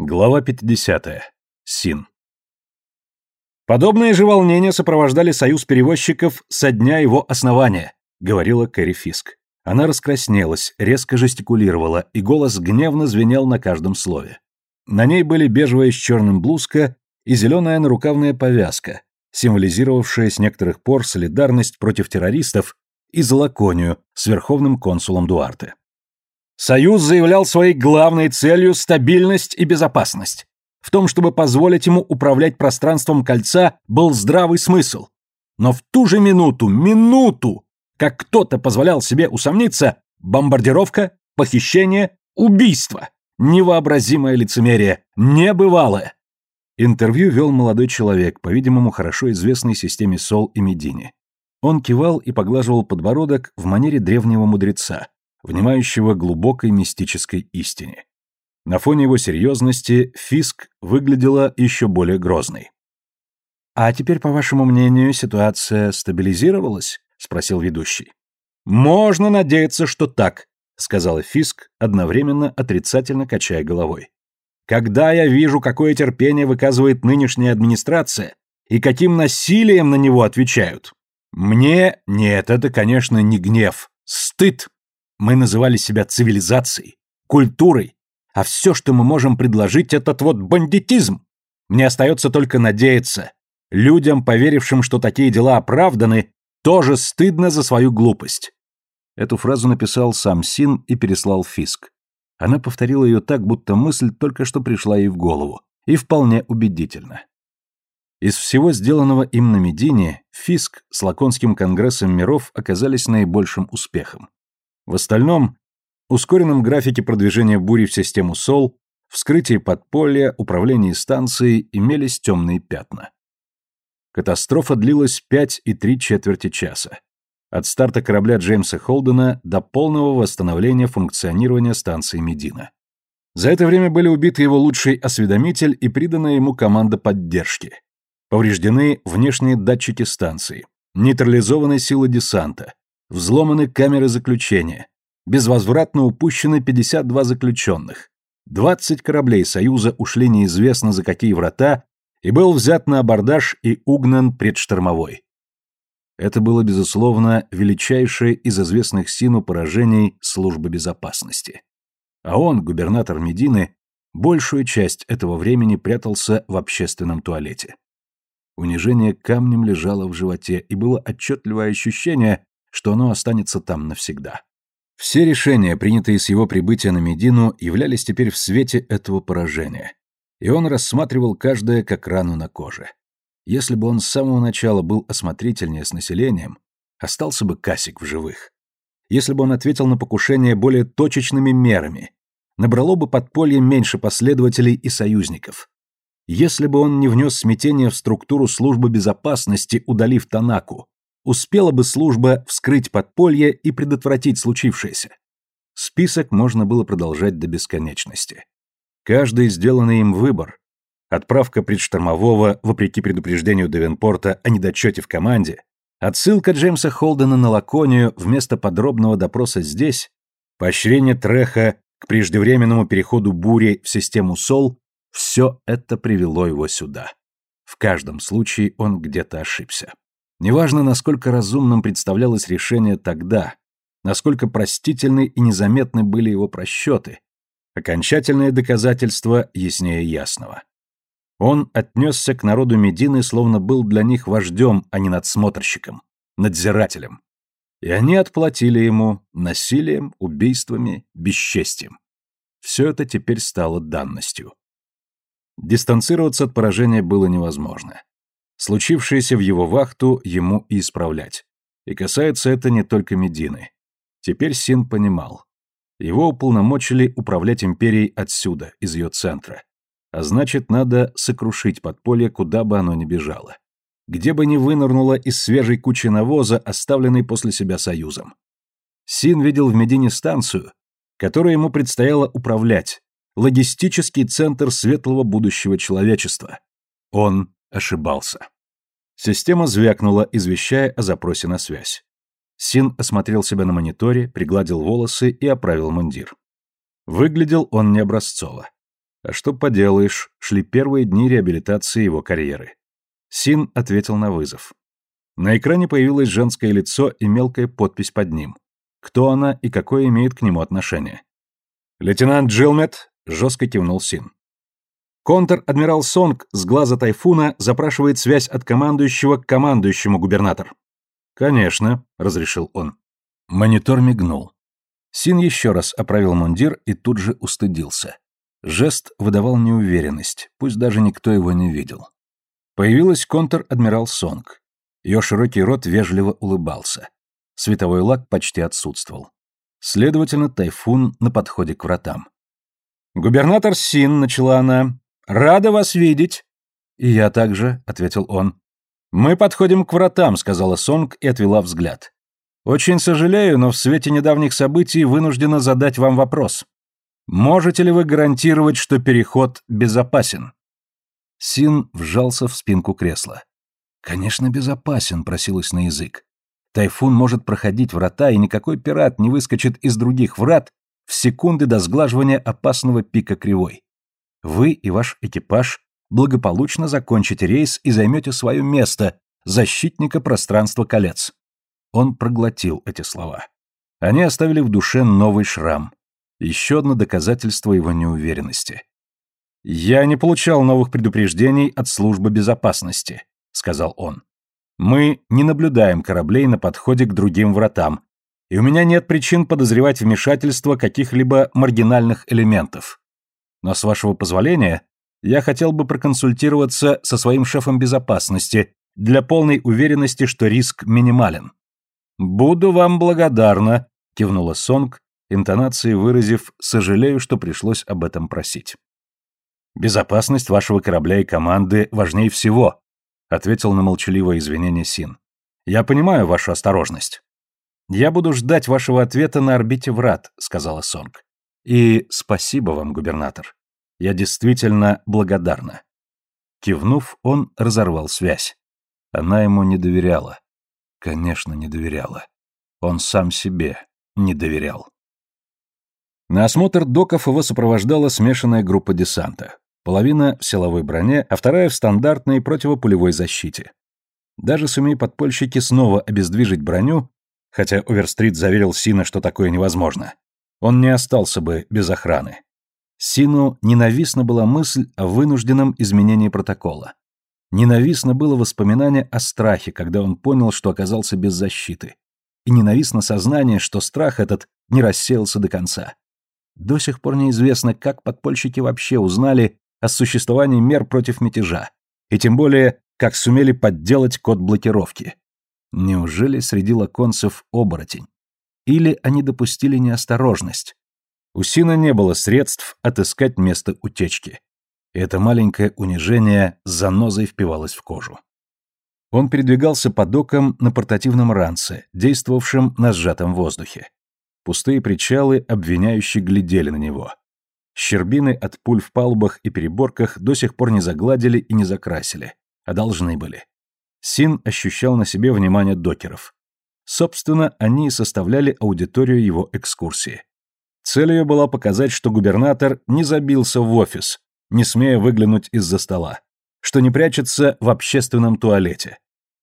Глава 50. Син. Подобные же волнения сопровождали союз перевозчиков со дня его основания, говорила Кэрри Фиск. Она раскраснелась, резко жестикулировала, и голос гневно звенел на каждом слове. На ней были бежевая с черным блузка и зеленая нарукавная повязка, символизировавшая с некоторых пор солидарность против террористов и злоконию с верховным консулом Дуарте. Союз заявлял своей главной целью стабильность и безопасность. В том, чтобы позволить ему управлять пространством кольца, был здравый смысл. Но в ту же минуту, минуту, как кто-то позволял себе усомниться, бомбардировка, похищение, убийство. Невообразимое лицемерие, небывалое. Интервью вел молодой человек, по-видимому, хорошо известный системе Сол и Медини. Он кивал и поглаживал подбородок в манере древнего мудреца, внимающего глубокой мистической истине. На фоне его серьезности Фиск выглядела еще более грозной. «А теперь, по вашему мнению, ситуация стабилизировалась?» — спросил ведущий. «Можно надеяться, что так», — сказала Фиск, одновременно отрицательно качая головой. «Когда я вижу, какое терпение выказывает нынешняя администрация и каким насилием на него отвечают, мне... Нет, это, конечно, не гнев. Стыд. Мы называли себя цивилизацией, культурой, а все, что мы можем предложить, этот вот бандитизм. Мне остается только надеяться. Людям, поверившим, что такие дела оправданы, тоже стыдно за свою глупость. Эту фразу написал сам Син и переслал Фиск. Она повторила ее так, будто мысль только что пришла ей в голову, и вполне убедительно. Из всего сделанного им на Медине, Фиск с Лаконским конгрессом миров оказались наибольшим успехом. В остальном, ускоренном графике продвижения бури в систему СОЛ, вскрытии подполья, управлении станцией имелись темные пятна. Катастрофа длилась пять и три четверти часа. От старта корабля Джеймса Холдена до полного восстановления функционирования станции Медина. За это время были убиты его лучший осведомитель и придана ему команда поддержки. Повреждены внешние датчики станции, нейтрализованы силы десанта, Взломаны камеры заключения. Безвозвратно упущены 52 заключенных. 20 кораблей Союза ушли неизвестно за какие врата, и был взят на абордаж и угнан предштормовой. Это было, безусловно, величайшее из известных Сину поражений службы безопасности. А он, губернатор Медины, большую часть этого времени прятался в общественном туалете. Унижение камнем лежало в животе, и было отчетливое ощущение, что оно останется там навсегда. Все решения, принятые с его прибытия на Медину, являлись теперь в свете этого поражения. И он рассматривал каждое как рану на коже. Если бы он с самого начала был осмотрительнее с населением, остался бы Касик в живых. Если бы он ответил на покушение более точечными мерами, набрало бы подполье меньше последователей и союзников. Если бы он не внес смятение в структуру службы безопасности, удалив Танаку, успела бы служба вскрыть подполье и предотвратить случившееся. Список можно было продолжать до бесконечности. Каждый сделанный им выбор, отправка предштормового, вопреки предупреждению Девенпорта о недочете в команде, отсылка Джеймса Холдена на Лаконию вместо подробного допроса здесь, поощрение Треха к преждевременному переходу бури в систему СОЛ, все это привело его сюда. В каждом случае он где-то ошибся. Неважно, насколько разумным представлялось решение тогда, насколько простительны и незаметны были его просчеты, окончательное доказательство яснее ясного. Он отнесся к народу Медины, словно был для них вождем, а не надсмотрщиком, надзирателем. И они отплатили ему насилием, убийствами, бесчестием. Все это теперь стало данностью. Дистанцироваться от поражения было невозможно. Случившееся в его вахту ему и исправлять. И касается это не только Медины. Теперь Син понимал. Его уполномочили управлять империей отсюда, из ее центра. А значит, надо сокрушить подполье, куда бы оно ни бежало. Где бы ни вынырнуло из свежей кучи навоза, оставленной после себя Союзом. Син видел в Медине станцию, которой ему предстояло управлять, логистический центр светлого будущего человечества. Он ошибался. Система звякнула, извещая о запросе на связь. Син осмотрел себя на мониторе, пригладил волосы и оправил мундир. Выглядел он не образцово. А что поделаешь, шли первые дни реабилитации его карьеры. Син ответил на вызов. На экране появилось женское лицо и мелкая подпись под ним. Кто она и какое имеет к нему отношение? «Лейтенант Джилмет», — жестко кивнул Син. Контр-адмирал Сонг с глаза Тайфуна запрашивает связь от командующего к командующему губернатор. «Конечно», — разрешил он. Монитор мигнул. Син еще раз оправил мундир и тут же устыдился. Жест выдавал неуверенность, пусть даже никто его не видел. Появилась контр-адмирал Сонг. Ее широкий рот вежливо улыбался. Световой лак почти отсутствовал. Следовательно, тайфун на подходе к вратам. «Губернатор Син», — начала она, — «рада вас видеть». «И я также», — ответил он. «Мы подходим к вратам», — сказала Сонг и отвела взгляд. «Очень сожалею, но в свете недавних событий вынуждена задать вам вопрос. Можете ли вы гарантировать, что переход безопасен?» Син вжался в спинку кресла. «Конечно, безопасен», — просилось на язык. Тайфун может проходить врата, и никакой пират не выскочит из других врат в секунды до сглаживания опасного пика кривой. Вы и ваш экипаж благополучно закончите рейс и займете свое место защитника пространства колец. Он проглотил эти слова. Они оставили в душе новый шрам. Еще одно доказательство его неуверенности. «Я не получал новых предупреждений от службы безопасности», — сказал он. Мы не наблюдаем кораблей на подходе к другим вратам, и у меня нет причин подозревать вмешательство каких-либо маргинальных элементов. Но с вашего позволения, я хотел бы проконсультироваться со своим шефом безопасности для полной уверенности, что риск минимален. Буду вам благодарна, кивнула Сонг, интонацией выразив «сожалею, что пришлось об этом просить». Безопасность вашего корабля и команды важнее всего, ответил на молчаливое извинение Син. Я понимаю вашу осторожность. Я буду ждать вашего ответа на орбите врат, сказала Сонг. И спасибо вам, губернатор. Я действительно благодарна. Кивнув, он разорвал связь. Она ему не доверяла. Конечно, не доверяла. Он сам себе не доверял. На осмотр доков его сопровождала смешанная группа десанта. Половина в силовой броне, а вторая в стандартной противопулевой защите. Даже сумей подпольщики снова обездвижить броню, хотя Оверстрит заверил Сина, что такое невозможно, он не остался бы без охраны. Сину ненавистна была мысль о вынужденном изменении протокола. Ненавистно было воспоминание о страхе, когда он понял, что оказался без защиты. И ненавистно сознание, что страх этот не рассеялся до конца. До сих пор неизвестно, как подпольщики вообще узнали о существовании мер против мятежа, и тем более, как сумели подделать код блокировки. Неужели среди лаконцев оборотень? Или они допустили неосторожность? У Сина не было средств отыскать место утечки. И это маленькое унижение занозой впивалось в кожу. Он передвигался по докам на портативном ранце, действовавшем на сжатом воздухе. Пустые причалы обвиняющие глядели на него. Щербины от пуль в палубах и переборках до сих пор не загладили и не закрасили, а должны были. Син ощущал на себе внимание докеров. Собственно, они составляли аудиторию его экскурсии. Цель ее была показать, что губернатор не забился в офис, не смея выглянуть из-за стола, что не прячется в общественном туалете.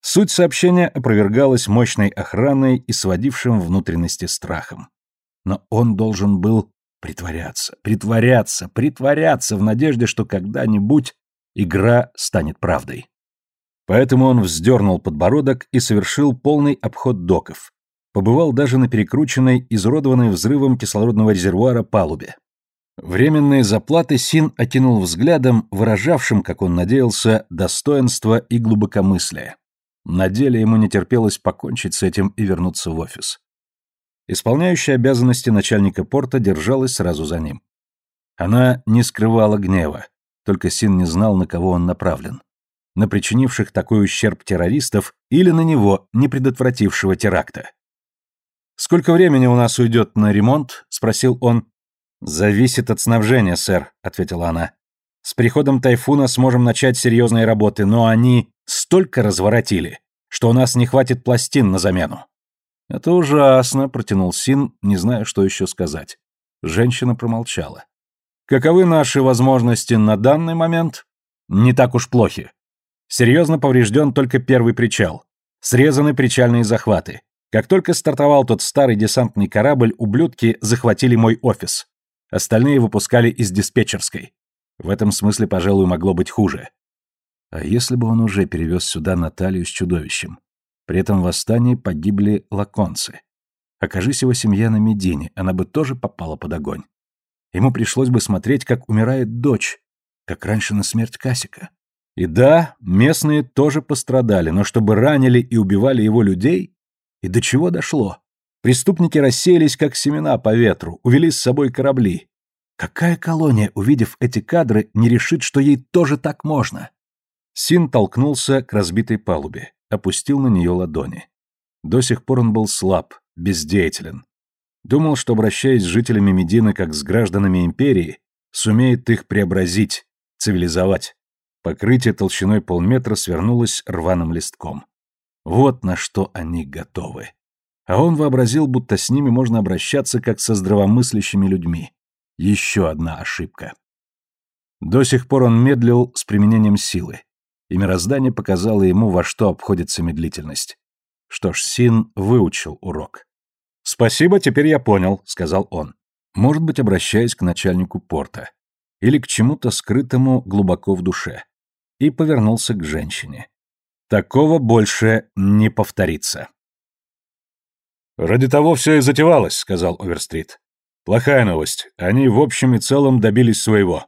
Суть сообщения опровергалась мощной охраной и сводившим внутренности страхом. Но он должен был Притворяться, притворяться, притворяться в надежде, что когда-нибудь игра станет правдой. Поэтому он вздернул подбородок и совершил полный обход доков. Побывал даже на перекрученной, изуродованной взрывом кислородного резервуара палубе. Временные заплаты Син окинул взглядом, выражавшим, как он надеялся, достоинство и глубокомыслие. На деле ему не терпелось покончить с этим и вернуться в офис. Исполняющая обязанности начальника порта держалась сразу за ним. Она не скрывала гнева, только Син не знал, на кого он направлен. На причинивших такой ущерб террористов или на него, не предотвратившего теракта. «Сколько времени у нас уйдет на ремонт?» — спросил он. «Зависит от снабжения, сэр», — ответила она. «С приходом тайфуна сможем начать серьезные работы, но они столько разворотили, что у нас не хватит пластин на замену». «Это ужасно», — протянул Син, не зная, что еще сказать. Женщина промолчала. Каковы наши возможности на данный момент? Не так уж плохи. Серьезно поврежден только первый причал. Срезаны причальные захваты. Как только стартовал тот старый десантный корабль, ублюдки захватили мой офис. Остальные выпускали из диспетчерской. В этом смысле, пожалуй, могло быть хуже. А если бы он уже перевез сюда Наталью с чудовищем? При этом в восстании погибли лаконцы. Окажись его семья на Медине, она бы тоже попала под огонь. Ему пришлось бы смотреть, как умирает дочь, как раньше на смерть Касика. И да, местные тоже пострадали, но чтобы ранили и убивали его людей? И до чего дошло? Преступники рассеялись, как семена по ветру, увели с собой корабли. Какая колония, увидев эти кадры, не решит, что ей тоже так можно? Син толкнулся к разбитой палубе, опустил на нее ладони. До сих пор он был слаб, бездеятелен. Думал, что, обращаясь с жителями Медины как с гражданами империи, сумеет их преобразить, цивилизовать. Покрытие толщиной полметра свернулось рваным листком. Вот на что они готовы. А он вообразил, будто с ними можно обращаться как со здравомыслящими людьми. Еще одна ошибка. До сих пор он медлил с применением силы, и мироздание показало ему, во что обходится медлительность. Что ж, Син выучил урок. «Спасибо, теперь я понял», — сказал он. Может быть, обращаясь к начальнику порта. Или к чему-то скрытому глубоко в душе и повернулся к женщине. Такого больше не повторится. «Ради того все и затевалось», — сказал Оверстрит. «Плохая новость. Они в общем и целом добились своего.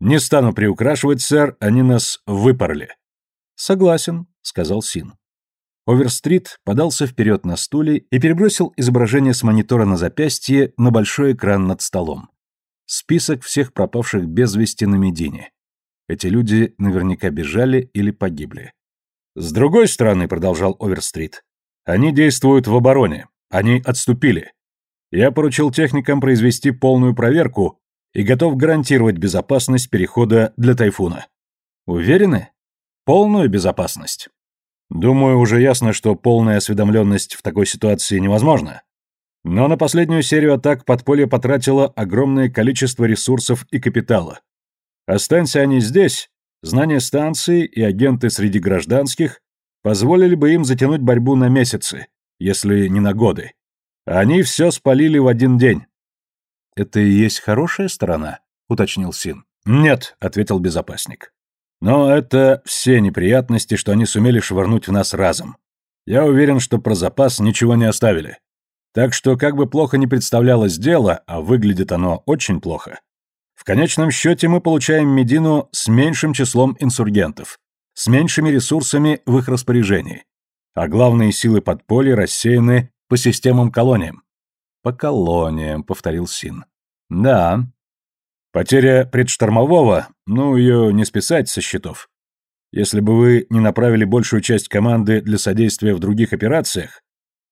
Не стану приукрашивать, сэр, они нас выпороли». «Согласен», — сказал Син. Оверстрит подался вперед на стуле и перебросил изображение с монитора на запястье на большой экран над столом. Список всех пропавших без вести на Медине. Эти люди наверняка бежали или погибли. С другой стороны, продолжал Оверстрит, они действуют в обороне. Они отступили. Я поручил техникам произвести полную проверку и готов гарантировать безопасность перехода для Тайфуна. Уверены? Полную безопасность. Думаю, уже ясно, что полная осведомленность в такой ситуации невозможна. Но на последнюю серию атак подполье потратило огромное количество ресурсов и капитала. Останься они здесь, знания станции и агенты среди гражданских позволили бы им затянуть борьбу на месяцы, если не на годы. Они все спалили в один день. «Это и есть хорошая сторона?» — уточнил Син. «Нет», — ответил безопасник. «Но это все неприятности, что они сумели швырнуть в нас разом. Я уверен, что про запас ничего не оставили. Так что, как бы плохо ни представлялось дело, а выглядит оно очень плохо, в конечном счете мы получаем Медину с меньшим числом инсургентов, с меньшими ресурсами в их распоряжении, а главные силы подполья рассеяны по системам-колониям. «По колониям», — повторил Син. «Да». «Потеря предштормового, ну, ее не списать со счетов. Если бы вы не направили большую часть команды для содействия в других операциях,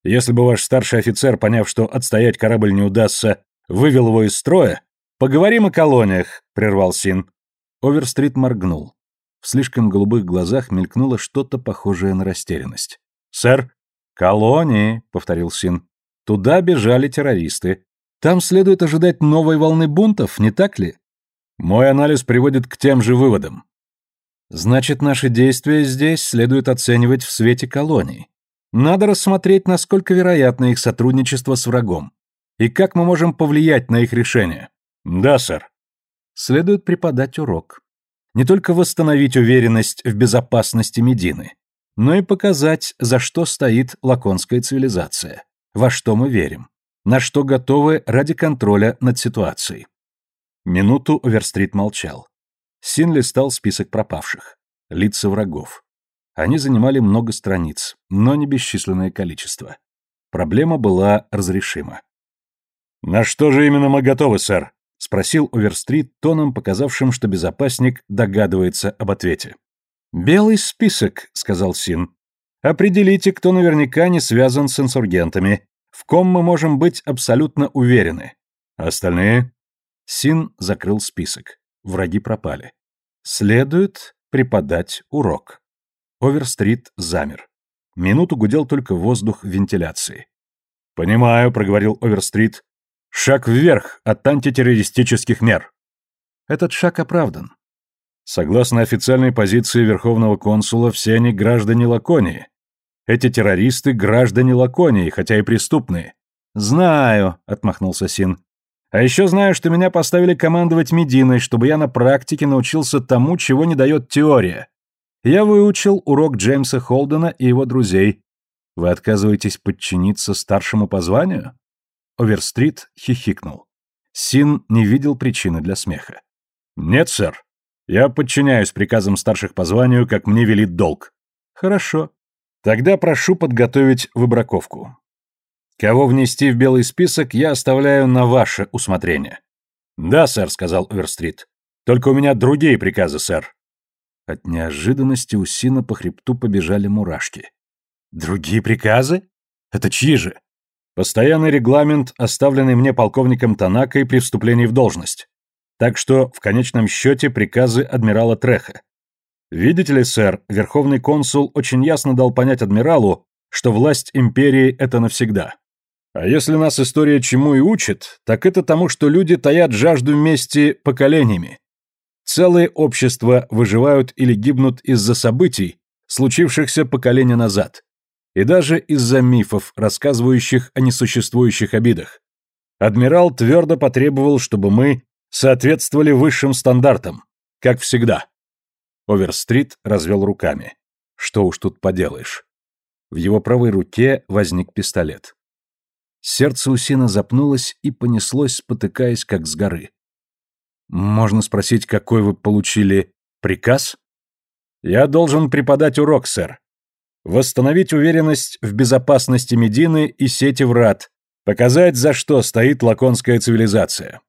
если бы ваш старший офицер, поняв, что отстоять корабль не удастся, вывел его из строя, «Поговорим о колониях», — прервал Син. Оверстрит моргнул. В слишком голубых глазах мелькнуло что-то похожее на растерянность. «Сэр, колонии», — повторил Син. «Туда бежали террористы. Там следует ожидать новой волны бунтов, не так ли?» «Мой анализ приводит к тем же выводам». «Значит, наши действия здесь следует оценивать в свете колоний. Надо рассмотреть, насколько вероятно их сотрудничество с врагом. И как мы можем повлиять на их решение». Да, сэр. Следует преподать урок. Не только восстановить уверенность в безопасности Медины, но и показать, за что стоит лаконская цивилизация, во что мы верим, на что готовы ради контроля над ситуацией. Минуту Оверстрит молчал. Син листал список пропавших, лица врагов. Они занимали много страниц, но не бесчисленное количество. Проблема была разрешима. «На что же именно мы готовы, сэр?» — спросил Оверстрит тоном, показавшим, что безопасник догадывается об ответе. «Белый список», — сказал Син. «Определите, кто наверняка не связан с инсургентами, в ком мы можем быть абсолютно уверены. Остальные?» Син закрыл список. Враги пропали. «Следует преподать урок». Оверстрит замер. Минуту гудел только воздух вентиляции. «Понимаю», — проговорил Оверстрит. Шаг вверх от антитеррористических мер. Этот шаг оправдан. Согласно официальной позиции Верховного консула, все они граждане Лаконии. Эти террористы – граждане Лаконии, хотя и преступные. «Знаю», — отмахнулся Син. «А еще знаю, что меня поставили командовать Мединой, чтобы я на практике научился тому, чего не дает теория. Я выучил урок Джеймса Холдена и его друзей. Вы отказываетесь подчиниться старшему по званию?» Оверстрит хихикнул. Син не видел причины для смеха. «Нет, сэр. Я подчиняюсь приказам старших по званию, как мне велит долг». «Хорошо. Тогда прошу подготовить выбраковку. Кого внести в белый список, я оставляю на ваше усмотрение». «Да, сэр», — сказал Оверстрит. «Только у меня другие приказы, сэр». От неожиданности у Сина по хребту побежали мурашки. «Другие приказы? Это чьи же?» «Постоянный регламент, оставленный мне полковником Танакой при вступлении в должность. Так что, в конечном счете, приказы адмирала Треха. Видите ли, сэр, верховный консул очень ясно дал понять адмиралу, что власть империи — это навсегда. А если нас история чему и учит, так это тому, что люди таят жажду мести поколениями. Целые общества выживают или гибнут из-за событий, случившихся поколения назад. И даже из-за мифов, рассказывающих о несуществующих обидах. Адмирал твердо потребовал, чтобы мы соответствовали высшим стандартам, как всегда. Оверстрит развел руками. Что уж тут поделаешь. В его правой руке возник пистолет. Сердце у Сина запнулось и понеслось, спотыкаясь, как с горы. «Можно спросить, какой вы получили приказ?» «Я должен преподать урок, сэр. Восстановить уверенность в безопасности Медины и сети врат, показать, за что стоит лаконская цивилизация.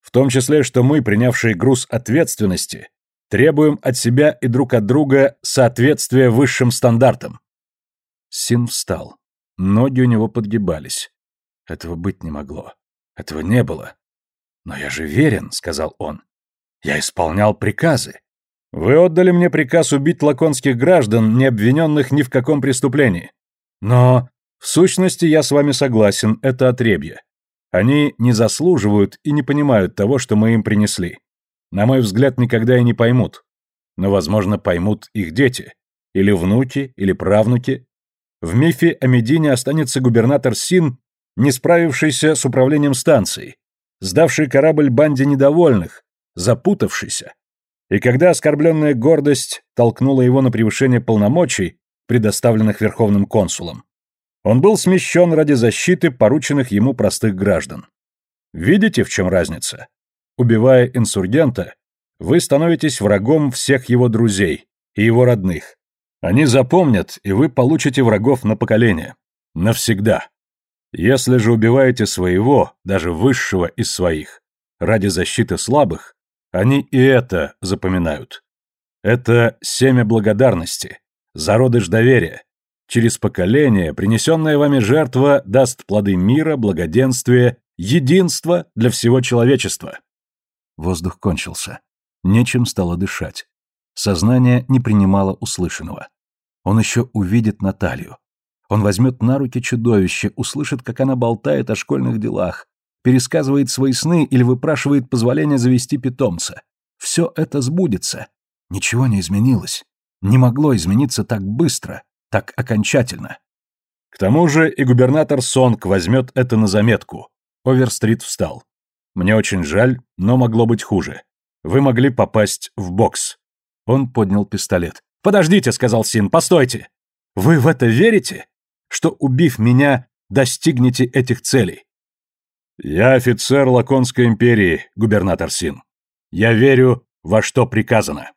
В том числе, что мы, принявшие груз ответственности, требуем от себя и друг от друга соответствия высшим стандартам». Син встал. Ноги у него подгибались. Этого быть не могло. Этого не было. Но я же верен, сказал он. Я исполнял приказы. Вы отдали мне приказ убить лаконских граждан, не обвиненных ни в каком преступлении. Но в сущности я с вами согласен, это отребье. Они не заслуживают и не понимают того, что мы им принесли. На мой взгляд, никогда и не поймут. Но, возможно, поймут их дети. Или внуки, или правнуки. В мифе о Медине останется губернатор Син не справившийся с управлением станцией, сдавший корабль банде недовольных, запутавшийся. И когда оскорбленная гордость толкнула его на превышение полномочий, предоставленных верховным консулом, он был смещен ради защиты порученных ему простых граждан. Видите, в чем разница? Убивая инсургента, вы становитесь врагом всех его друзей и его родных. Они запомнят, и вы получите врагов на поколение. Навсегда. Если же убиваете своего, даже высшего из своих, ради защиты слабых, они и это запоминают. Это семя благодарности, зародыш доверия. Через поколение принесенная вами жертва даст плоды мира, благоденствия, единства для всего человечества. Воздух кончился. Нечем стало дышать. Сознание не принимало услышанного. Он еще увидит Наталью. Он возьмет на руки чудовище, услышит, как она болтает о школьных делах, пересказывает свои сны или выпрашивает позволения завести питомца. Все это сбудется. Ничего не изменилось. Не могло измениться так быстро, так окончательно. К тому же и губернатор Сонг возьмет это на заметку. Оверстрит встал. Мне очень жаль, но могло быть хуже. Вы могли попасть в бокс. Он поднял пистолет. «Подождите», — сказал Син, — «постойте! Вы в это верите? что, убив меня, достигнете этих целей. Я офицер Лаконской империи, губернатор Син. Я верю, во что приказано.